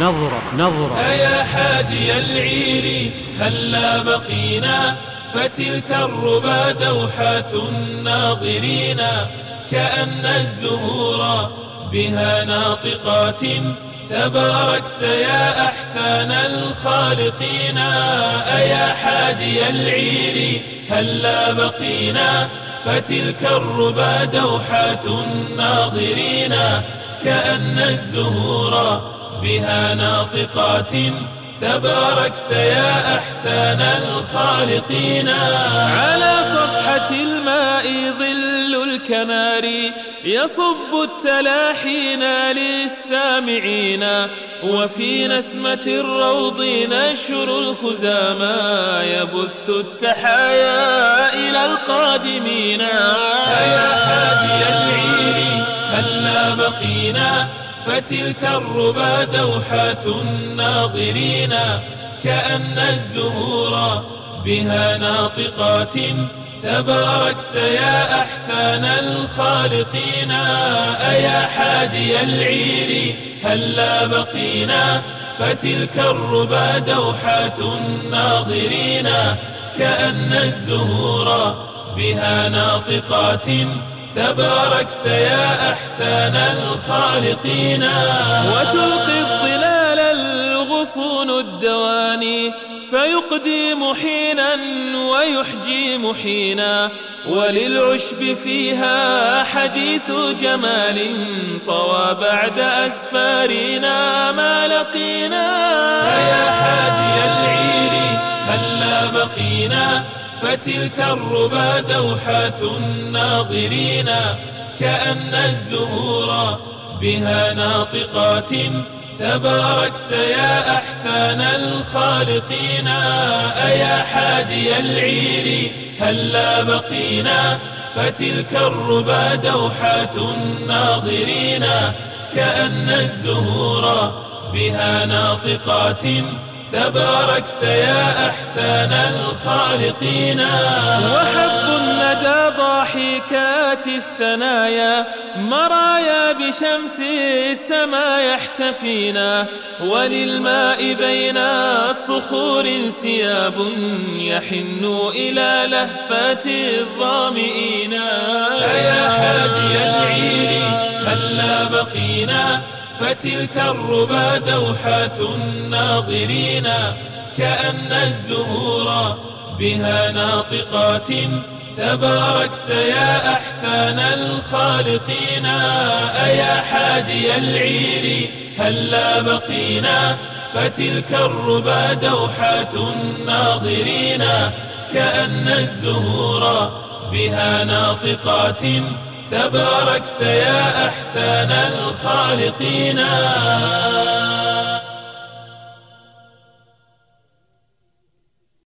نظرة نظرة. أيا حادي العير هلا بقينا؟ فتلك الربا دوحات الناظرين كأن الزهور بها ناطقات. تباركت يا أحسن الخالقين أيا حادي العير هلا بقينا؟ فتلك الربا دوحات الناظرين كأن الزهور بها ناطقات. تباركت يا أحسن الخالقين. على صفحة الماء ظل الكناري يصب التلاحين للسامعين. وفي نسمة الروض نشر الخزامى يبث التحايا إلى القادمين. يا حادي العير هلا بقينا؟ فتلك الربا دوحات الناظرين كأن الزهور بها ناطقات. تباركت يا أحسن الخالقين أيا حادي العير هلا بقينا؟ فتلك الربا دوحات الناظرين كأن الزهور بها ناطقات. تباركت يا أحسن الخالقين. وتلقي الظلال الغصون الدواني فيقدي محينا ويحجي محينا. وللعشب فيها حديث جمال طوى بعد أسفارنا ما لقينا. يا حادي العير هلا بقينا. فتلك الربا دوحات الناظرين كأن الزهور بها ناطقات. تباركت يا أحسن الخالقين أيا حادي العير هلا بقينا؟ فتلك الربا دوحات الناظرين كأن الزهور بها ناطقات. تباركت يا أحسن الخالقين. وحب الندى ضاحكات الثنايا مرايا بشمس السماء يحتفينا. وللماء بين الصخور سياب يحن إلى لهفة الظامئين. يا حادي العير هلا بقينا؟ فتلك الربا دوحات الناظرين كأن الزهور بها ناطقات. تباركت يا أحسن الخالقين أيا حادي العير هلا بقينا؟ فتلك الربا دوحات الناظرين كأن الزهور بها ناطقات. تباركت يا أحسن الخالقين.